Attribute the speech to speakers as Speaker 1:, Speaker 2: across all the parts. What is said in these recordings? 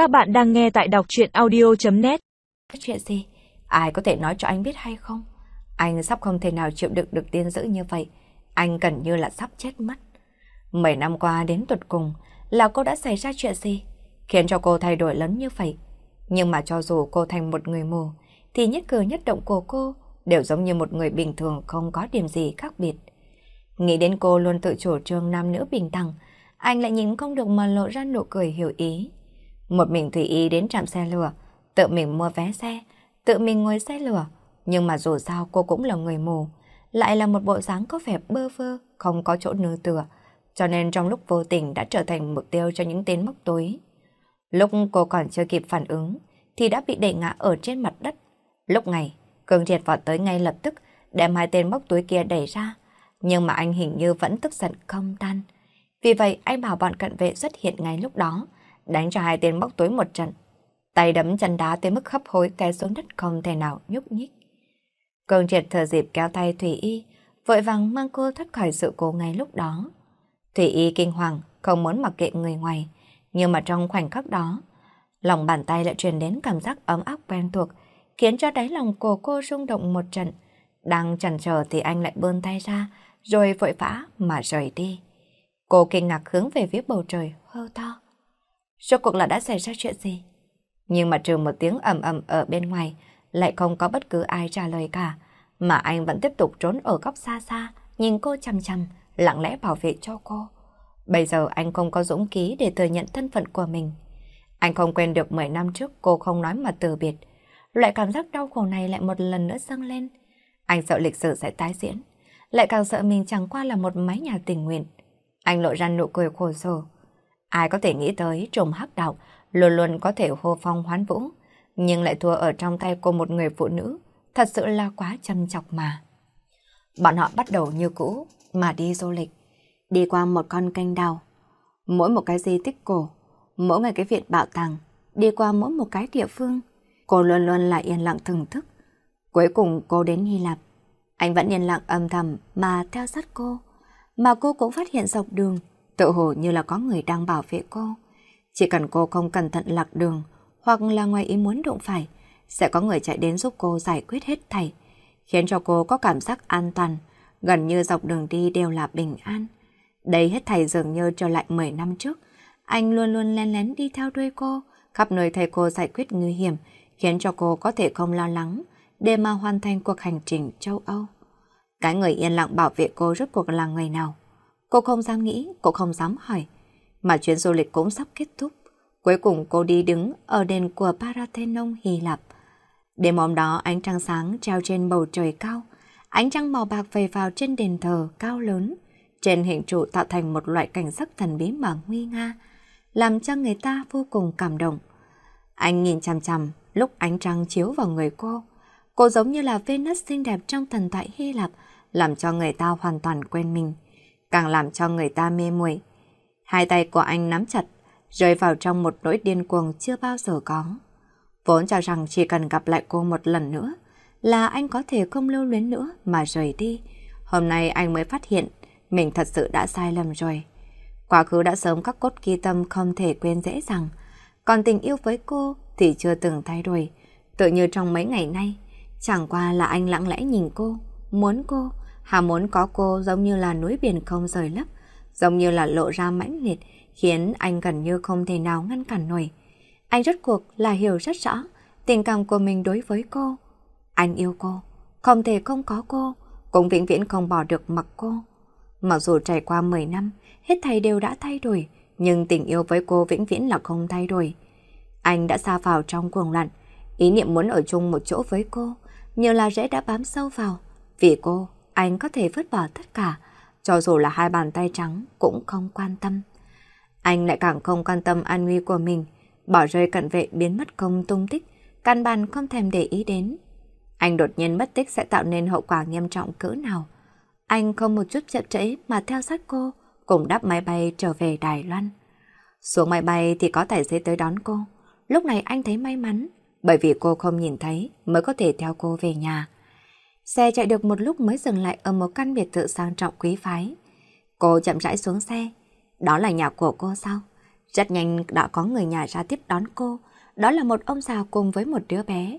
Speaker 1: Các bạn đang nghe tại đọc chuyện audio.net
Speaker 2: Chuyện gì? Ai có thể nói cho anh biết hay không? Anh sắp không thể nào chịu đựng được tiên dữ như vậy. Anh gần như là sắp chết mất. Mấy năm qua đến tuột cùng là cô đã xảy ra chuyện gì? Khiến cho cô thay đổi lớn như vậy. Nhưng mà cho dù cô thành một người mù, thì nhất cử nhất động của cô đều giống như một người bình thường không có điểm gì khác biệt. Nghĩ đến cô luôn tự chủ trương nam nữ bình đẳng, anh lại nhìn không được mà lộ ra nụ cười hiểu ý. Một mình thủy ý đến trạm xe lửa, tự mình mua vé xe, tự mình ngồi xe lửa. Nhưng mà dù sao cô cũng là người mù, lại là một bộ dáng có vẻ bơ vơ, không có chỗ nương tựa. Cho nên trong lúc vô tình đã trở thành mục tiêu cho những tên móc túi. Lúc cô còn chưa kịp phản ứng, thì đã bị đẩy ngã ở trên mặt đất. Lúc này, Cường Triệt vọt tới ngay lập tức, đem hai tên móc túi kia đẩy ra. Nhưng mà anh hình như vẫn tức giận không tan. Vì vậy, anh bảo bọn cận vệ xuất hiện ngay lúc đó, đánh cho hai tên bóc túi một trận. Tay đấm chân đá tới mức hấp hối té xuống đất không thể nào nhúc nhích. Cường triệt thờ dịp kéo tay Thủy Y, vội vàng mang cô thoát khỏi sự cố ngay lúc đó. Thủy Y kinh hoàng, không muốn mặc kệ người ngoài, nhưng mà trong khoảnh khắc đó, lòng bàn tay lại truyền đến cảm giác ấm áp quen thuộc, khiến cho đáy lòng của cô rung động một trận. Đang chần chờ thì anh lại bươn tay ra, rồi vội vã mà rời đi. Cô kinh ngạc hướng về phía bầu trời, hơ to. Rốt cuộc là đã xảy ra chuyện gì? Nhưng mà trừ một tiếng ầm ầm ở bên ngoài, lại không có bất cứ ai trả lời cả, mà anh vẫn tiếp tục trốn ở góc xa xa, nhìn cô chăm chăm, lặng lẽ bảo vệ cho cô. Bây giờ anh không có dũng khí để thừa nhận thân phận của mình. Anh không quên được 10 năm trước cô không nói mà từ biệt. Loại cảm giác đau khổ này lại một lần nữa dâng lên. Anh sợ lịch sử sẽ tái diễn, lại càng sợ mình chẳng qua là một mái nhà tình nguyện. Anh lộ ra nụ cười khổ sở. Ai có thể nghĩ tới trùng hắc đạo luôn luôn có thể hô phong hoán vũ, nhưng lại thua ở trong tay của một người phụ nữ, thật sự là quá châm chọc mà. Bọn họ bắt đầu như cũ mà đi du lịch, đi qua một con kênh đào, mỗi một cái di tích cổ, mỗi một cái viện bảo tàng, đi qua mỗi một cái địa phương. Cô luôn luôn là yên lặng thưởng thức. Cuối cùng cô đến Hy Lạp. Anh vẫn yên lặng âm thầm mà theo sát cô. Mà cô cũng phát hiện dọc đường, tự hồ như là có người đang bảo vệ cô. Chỉ cần cô không cẩn thận lạc đường hoặc là ngoài ý muốn đụng phải, sẽ có người chạy đến giúp cô giải quyết hết thảy, khiến cho cô có cảm giác an toàn, gần như dọc đường đi đều là bình an. Đây hết thảy dường như trở lại 10 năm trước, anh luôn luôn len lén đi theo đuôi cô, khắp nơi thầy cô giải quyết nguy hiểm, khiến cho cô có thể không lo lắng để mà hoàn thành cuộc hành trình châu Âu. Cái người yên lặng bảo vệ cô rốt cuộc là người nào? Cô không dám nghĩ, cô không dám hỏi. Mà chuyến du lịch cũng sắp kết thúc. Cuối cùng cô đi đứng ở đền của Parathenon Hy Lạp. Đêm hôm đó ánh trăng sáng treo trên bầu trời cao. Ánh trăng màu bạc vầy vào trên đền thờ cao lớn. Trên hình trụ tạo thành một loại cảnh sắc thần bí mà nguy nga, làm cho người ta vô cùng cảm động. Anh nhìn chằm chằm lúc ánh trăng chiếu vào người cô. Cô giống như là Venus xinh đẹp trong thần thoại Hy Lạp, làm cho người ta hoàn toàn quên mình, càng làm cho người ta mê muội. Hai tay của anh nắm chặt, rơi vào trong một nỗi điên cuồng chưa bao giờ có. Vốn cho rằng chỉ cần gặp lại cô một lần nữa là anh có thể không lưu luyến nữa mà rời đi. Hôm nay anh mới phát hiện mình thật sự đã sai lầm rồi. Quá khứ đã sớm các cốt ghi tâm không thể quên dễ dàng. Còn tình yêu với cô thì chưa từng thay đổi. Tự như trong mấy ngày nay, chẳng qua là anh lặng lẽ nhìn cô, muốn cô, hà muốn có cô giống như là núi biển không rời lấp, giống như là lộ ra mãnh liệt, khiến anh gần như không thể nào ngăn cản nổi. Anh rốt cuộc là hiểu rất rõ tình cảm của mình đối với cô. Anh yêu cô, không thể không có cô, cũng vĩnh viễn không bỏ được mặc cô. Mặc dù trải qua 10 năm, hết thầy đều đã thay đổi, nhưng tình yêu với cô vĩnh viễn là không thay đổi. Anh đã xa vào trong cuồng loạn, ý niệm muốn ở chung một chỗ với cô, nhiều là rễ đã bám sâu vào. Vì cô, anh có thể vứt bỏ tất cả, cho dù là hai bàn tay trắng cũng không quan tâm. Anh lại càng không quan tâm an nguy của mình, bỏ rơi cận vệ biến mất không tung tích, căn bản không thèm để ý đến. Anh đột nhiên mất tích sẽ tạo nên hậu quả nghiêm trọng cỡ nào. Anh không một chút chậm trễ mà theo sát cô, cùng đáp máy bay trở về Đài Loan. Xuống máy bay thì có tài xế tới đón cô. Lúc này anh thấy may mắn, bởi vì cô không nhìn thấy mới có thể theo cô về nhà. Xe chạy được một lúc mới dừng lại ở một căn biệt thự sang trọng quý phái. Cô chậm rãi xuống xe. Đó là nhà của cô sao? Rất nhanh đã có người nhà ra tiếp đón cô, đó là một ông già cùng với một đứa bé.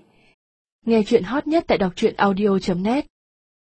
Speaker 1: Nghe chuyện hot nhất tại đọc truyện audio.net